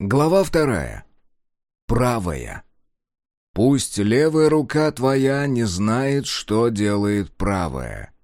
Глава вторая. Правая. «Пусть левая рука твоя не знает, что делает правая».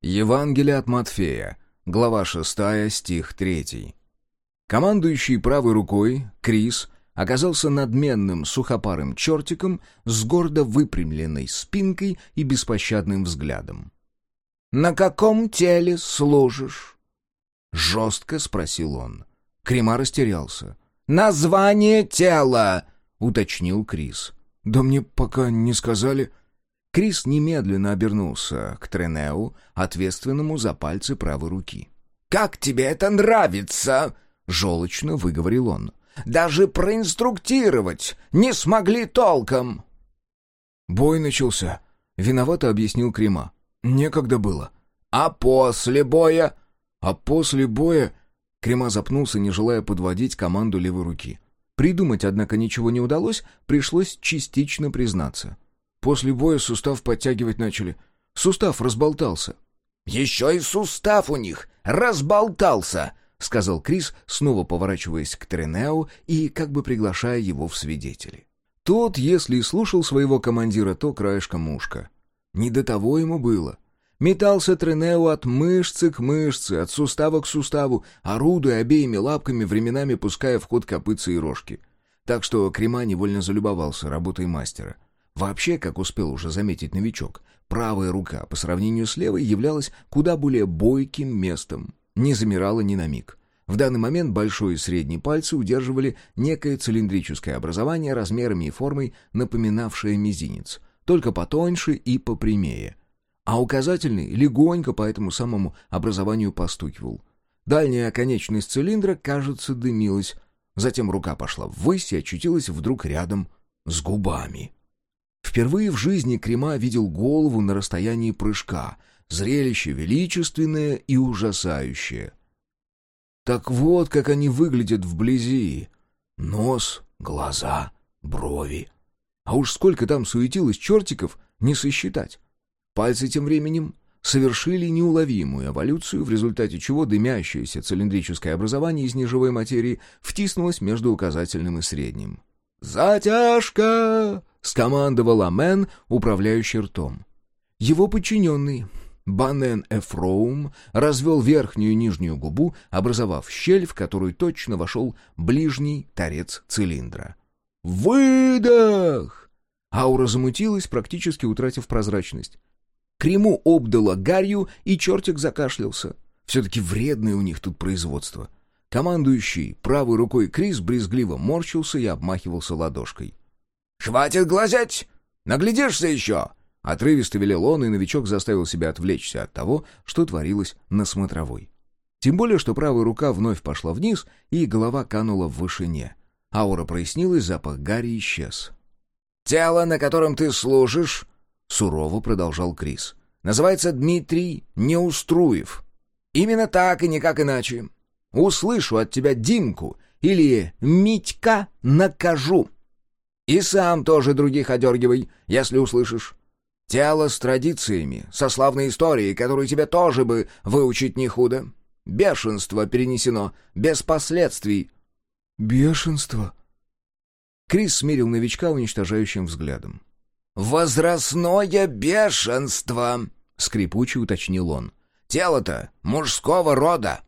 Евангелие от Матфея, глава 6, стих 3. Командующий правой рукой, Крис, оказался надменным сухопарым чертиком с гордо выпрямленной спинкой и беспощадным взглядом. «На каком теле служишь?» — жестко спросил он. Крема растерялся. «Название тела!» — уточнил Крис. «Да мне пока не сказали...» Крис немедленно обернулся к Тренеу, ответственному за пальцы правой руки. «Как тебе это нравится?» — желчно выговорил он. «Даже проинструктировать не смогли толком!» «Бой начался», — виновато объяснил Крема. «Некогда было». «А после боя?» «А после боя...» Крема запнулся, не желая подводить команду левой руки. Придумать, однако, ничего не удалось, пришлось частично признаться. После боя сустав подтягивать начали. Сустав разболтался. «Еще и сустав у них разболтался!» — сказал Крис, снова поворачиваясь к Тренеу и как бы приглашая его в свидетели. Тот, если и слушал своего командира, то краешком ушка. Не до того ему было. Метался Тренео от мышцы к мышце, от сустава к суставу, орудуя обеими лапками, временами пуская в ход копытца и рожки. Так что Крема невольно залюбовался работой мастера. Вообще, как успел уже заметить новичок, правая рука по сравнению с левой являлась куда более бойким местом, не замирала ни на миг. В данный момент большой и средний пальцы удерживали некое цилиндрическое образование размерами и формой, напоминавшее мизинец, только потоньше и попрямее — а указательный легонько по этому самому образованию постукивал. Дальняя конечность цилиндра, кажется, дымилась. Затем рука пошла ввысь и очутилась вдруг рядом с губами. Впервые в жизни Крема видел голову на расстоянии прыжка. Зрелище величественное и ужасающее. Так вот, как они выглядят вблизи. Нос, глаза, брови. А уж сколько там суетилось чертиков, не сосчитать. Пальцы тем временем совершили неуловимую эволюцию, в результате чего дымящееся цилиндрическое образование из неживой материи втиснулось между указательным и средним. «Затяжка!» — скомандовал Амен, управляющий ртом. Его подчиненный, Банен Эфроум, развел верхнюю и нижнюю губу, образовав щель, в которую точно вошел ближний торец цилиндра. «Выдох!» Аура замутилась, практически утратив прозрачность. Крему обдало гарью, и чертик закашлялся. Все-таки вредное у них тут производство. Командующий правой рукой Крис брезгливо морщился и обмахивался ладошкой. «Хватит глазеть! Наглядишься еще!» Отрывисто велел он, и новичок заставил себя отвлечься от того, что творилось на смотровой. Тем более, что правая рука вновь пошла вниз, и голова канула в вышине. Аура прояснилась, запах гари исчез. «Тело, на котором ты служишь, сурово продолжал Крис. Называется Дмитрий Неуструев. Именно так и никак иначе. Услышу от тебя Димку или Митька накажу. И сам тоже других одергивай, если услышишь. Тело с традициями, со славной историей, которую тебе тоже бы выучить не худо. Бешенство перенесено, без последствий. Бешенство? Крис смирил новичка уничтожающим взглядом. «Возрастное бешенство!» — скрипуче уточнил он. «Тело-то мужского рода!»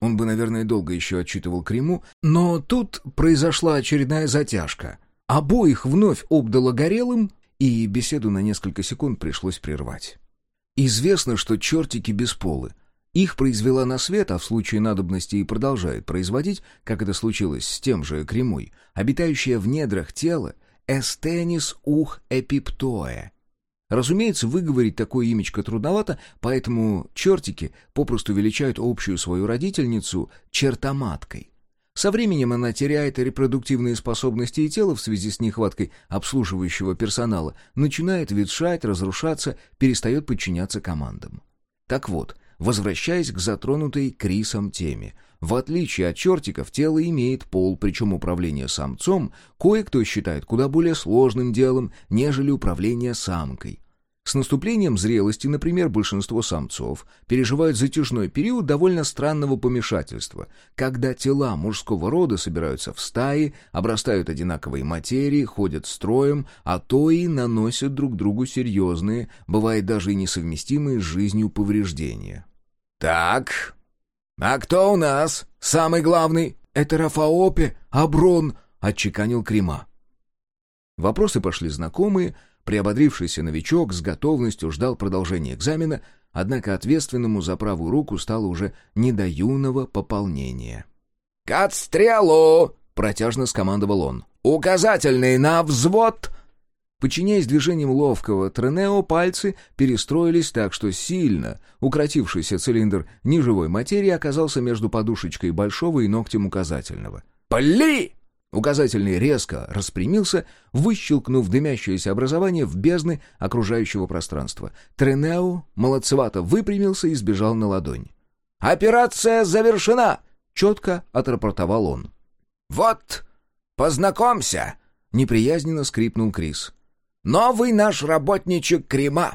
Он бы, наверное, долго еще отчитывал Криму, но тут произошла очередная затяжка. Обоих вновь обдало горелым, и беседу на несколько секунд пришлось прервать. Известно, что чертики бесполы. Их произвела на свет, а в случае надобности и продолжает производить, как это случилось с тем же Кремой, обитающая в недрах тела Эстенис ух эпиптоэ. Разумеется, выговорить такое имечко трудновато, поэтому чертики попросту величают общую свою родительницу чертоматкой. Со временем она теряет репродуктивные способности и тело в связи с нехваткой обслуживающего персонала, начинает ветшать, разрушаться, перестает подчиняться командам. Так вот, возвращаясь к затронутой Крисом теме, в отличие от чертиков, тело имеет пол, причем управление самцом кое-кто считает куда более сложным делом, нежели управление самкой. С наступлением зрелости, например, большинство самцов переживают затяжной период довольно странного помешательства, когда тела мужского рода собираются в стаи, обрастают одинаковой материей, ходят строем, а то и наносят друг другу серьезные, бывает даже и несовместимые с жизнью повреждения. «Так, а кто у нас самый главный?» «Это Рафаопе, Аброн», — отчеканил Крима. Вопросы пошли знакомые, Приободрившийся новичок с готовностью ждал продолжения экзамена, однако ответственному за правую руку стало уже не до юного пополнения. «К отстрелу!» — протяжно скомандовал он. «Указательный на взвод!» Подчиняясь движениям ловкого Тренео, пальцы перестроились так, что сильно укоротившийся цилиндр неживой материи оказался между подушечкой большого и ногтем указательного. «Пли!» Указательный резко распрямился, выщелкнув дымящееся образование в бездны окружающего пространства. Тренео молодцевато выпрямился и сбежал на ладонь. «Операция завершена!» — четко отрапортовал он. «Вот, познакомься!» — неприязненно скрипнул Крис. «Новый наш работничек Крема!»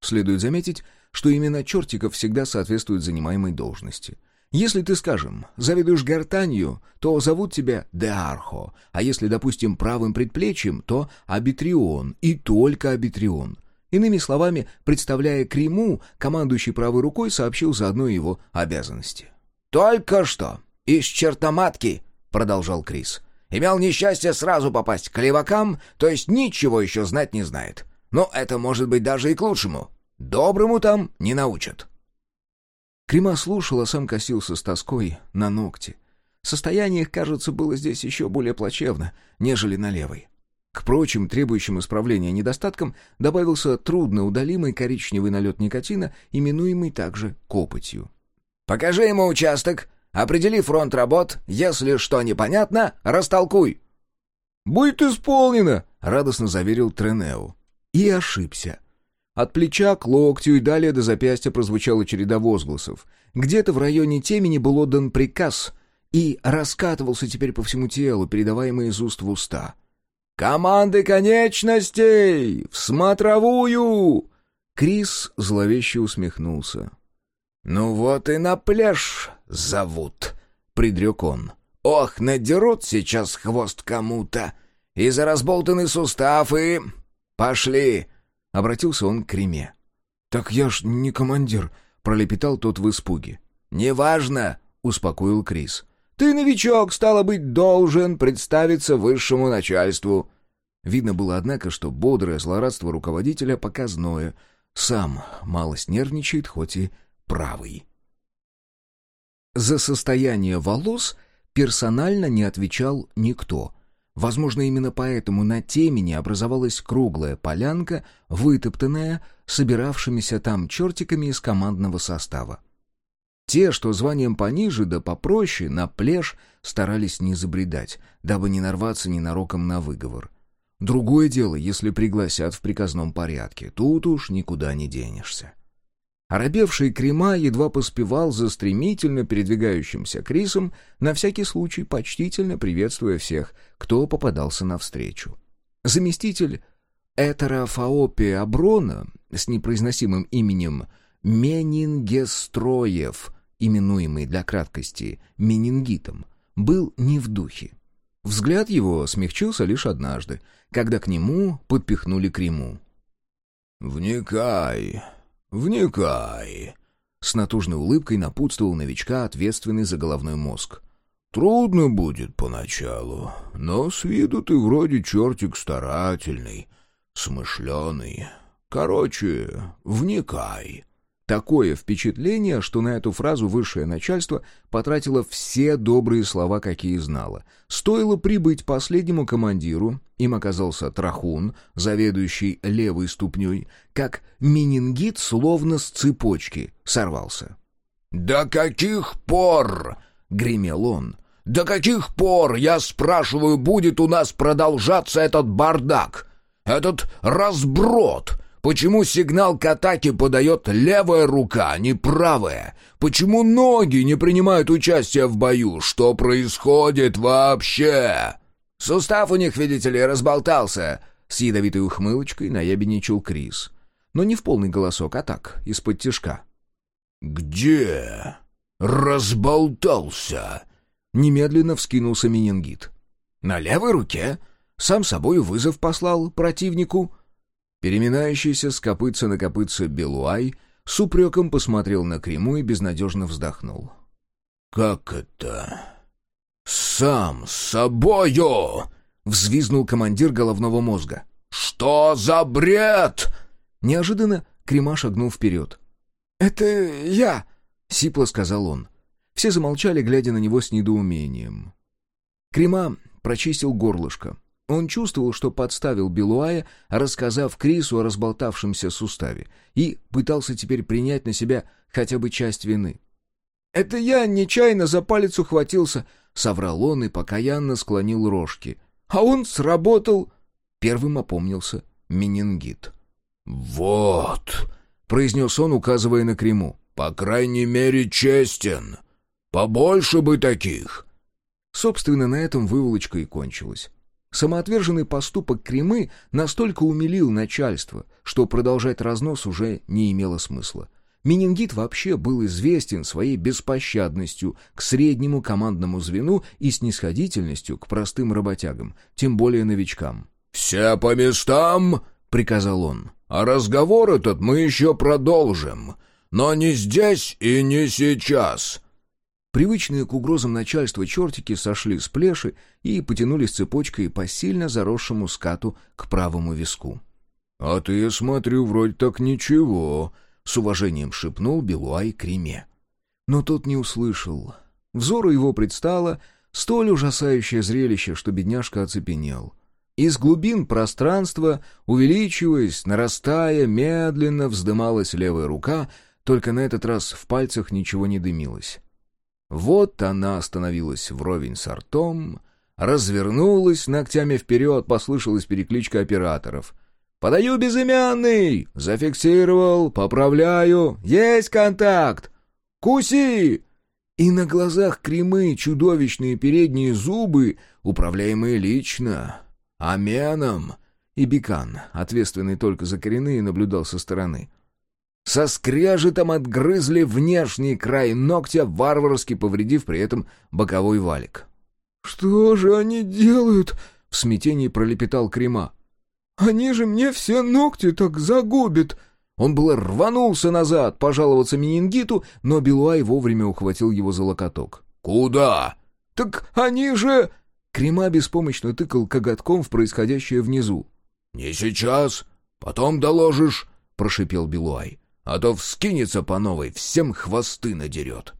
Следует заметить, что именно Чертиков всегда соответствует занимаемой должности — если ты, скажем, заведуешь гортанью, то зовут тебя Деархо, а если, допустим, правым предплечьем, то Абитрион, и только Абитрион. Иными словами, представляя Криму, командующий правой рукой сообщил заодно его обязанности. «Только что из чертоматки», — продолжал Крис, — «имел несчастье сразу попасть к левакам, то есть ничего еще знать не знает. Но это может быть даже и к лучшему. Доброму там не научат». Крима слушал, а сам косился с тоской на ногти. Состояние их, кажется, было здесь еще более плачевно, нежели на левой. К прочим, требующим исправления недостаткам, добавился трудноудалимый коричневый налет никотина, именуемый также копотью. «Покажи ему участок, определи фронт работ, если что непонятно, растолкуй!» «Будет исполнено!» — радостно заверил Тренеу. И ошибся. От плеча к локтю и далее до запястья прозвучала череда возгласов. Где-то в районе темени был отдан приказ и раскатывался теперь по всему телу, передаваемый из уст в уста. «Команды конечностей! В смотровую!» Крис зловеще усмехнулся. «Ну вот и на пляж зовут», — предрек он. «Ох, надерут сейчас хвост кому-то! И за разболтанный сустав, и... Пошли!» Обратился он к Креме. «Так я ж не командир», — пролепетал тот в испуге. «Неважно», — успокоил Крис. «Ты новичок, стало быть, должен представиться высшему начальству». Видно было, однако, что бодрое злорадство руководителя показное. Сам малость нервничает, хоть и правый. За состояние волос персонально не отвечал никто — Возможно, именно поэтому на темени образовалась круглая полянка, вытоптанная собиравшимися там чертиками из командного состава. Те, что званием пониже да попроще, на плешь старались не забредать, дабы не нарваться ненароком на выговор. Другое дело, если пригласят в приказном порядке, тут уж никуда не денешься. Оробевший Крема едва поспевал за стремительно передвигающимся Крисом, на всякий случай почтительно приветствуя всех, кто попадался навстречу. Заместитель Этера Фаопи Аброна с непроизносимым именем Менингестроев, именуемый для краткости Менингитом, был не в духе. Взгляд его смягчился лишь однажды, когда к нему подпихнули Криму. «Вникай», «Вникай!» С натужной улыбкой напутствовал новичка, ответственный за головной мозг. «Трудно будет поначалу, но с виду ты вроде чертик старательный, смышленый. Короче, вникай!» Такое впечатление, что на эту фразу высшее начальство потратило все добрые слова, какие знало. Стоило прибыть последнему командиру, им оказался Трахун, заведующий левой ступней, как менингит словно с цепочки сорвался. «До каких пор?» — гремел он. «До каких пор, я спрашиваю, будет у нас продолжаться этот бардак, этот разброд?» Почему сигнал к атаке подает левая рука, а не правая? Почему ноги не принимают участия в бою? Что происходит вообще? Сустав у них, видите ли, разболтался. С ядовитой ухмылочкой наябедничал Крис. но не в полный голосок, а так, из-под тишка. «Где? Разболтался!» Немедленно вскинулся менингит. «На левой руке. Сам собой вызов послал противнику». Переминающийся с копытца на копытце Белуай с упреком посмотрел на Криму и безнадежно вздохнул. «Как это? Сам собою!» — взвизнул командир головного мозга. «Что за бред?» Неожиданно Крима шагнул вперед. «Это я!» — сипло сказал он. Все замолчали, глядя на него с недоумением. Крима прочистил горлышко. Он чувствовал, что подставил Белуая, рассказав Крису о разболтавшемся суставе, и пытался теперь принять на себя хотя бы часть вины. «Это я нечаянно за палец ухватился», — соврал он и покаянно склонил рожки. «А он сработал...» Первым опомнился менингит. «Вот», — произнес он, указывая на Криму, — «по крайней мере честен. Побольше бы таких!» Собственно, на этом выволочка и кончилась. Самоотверженный поступок Кремы настолько умилил начальство, что продолжать разнос уже не имело смысла. Менингит вообще был известен своей беспощадностью к среднему командному звену и снисходительностью к простым работягам, тем более новичкам. «Все по местам!» — приказал он. «А разговор этот мы еще продолжим. Но не здесь и не сейчас. Привычные к угрозам начальства чертики сошли с плеши и потянулись цепочкой по сильно заросшему скату к правому виску. «А ты, я смотрю, вроде так ничего», — с уважением шепнул Белуай Креме. Но тот не услышал. Взору его предстало столь ужасающее зрелище, что бедняжка оцепенел. Из глубин пространства, увеличиваясь, нарастая, медленно вздымалась левая рука, только на этот раз в пальцах ничего не дымилось. Вот она остановилась вровень с ртом, развернулась ногтями вперед, послышалась перекличка операторов. «Подаю безымянный! Зафиксировал, поправляю! Есть контакт! Куси!» И на глазах кремы чудовищные передние зубы, управляемые лично, аменом. И Бекан, ответственный только за коренные, наблюдал со стороны — со скрежетом отгрызли внешний край ногтя, варварски повредив при этом боковой валик. «Что же они делают?» — в смятении пролепетал Крема. «Они же мне все ногти так загубят!» Он было рванулся назад, пожаловаться менингиту, но Белуай вовремя ухватил его за локоток. «Куда?» «Так они же...» Крема беспомощно тыкал коготком в происходящее внизу. «Не сейчас, потом доложишь», — прошипел Белуай а то вскинется по новой, всем хвосты надерет.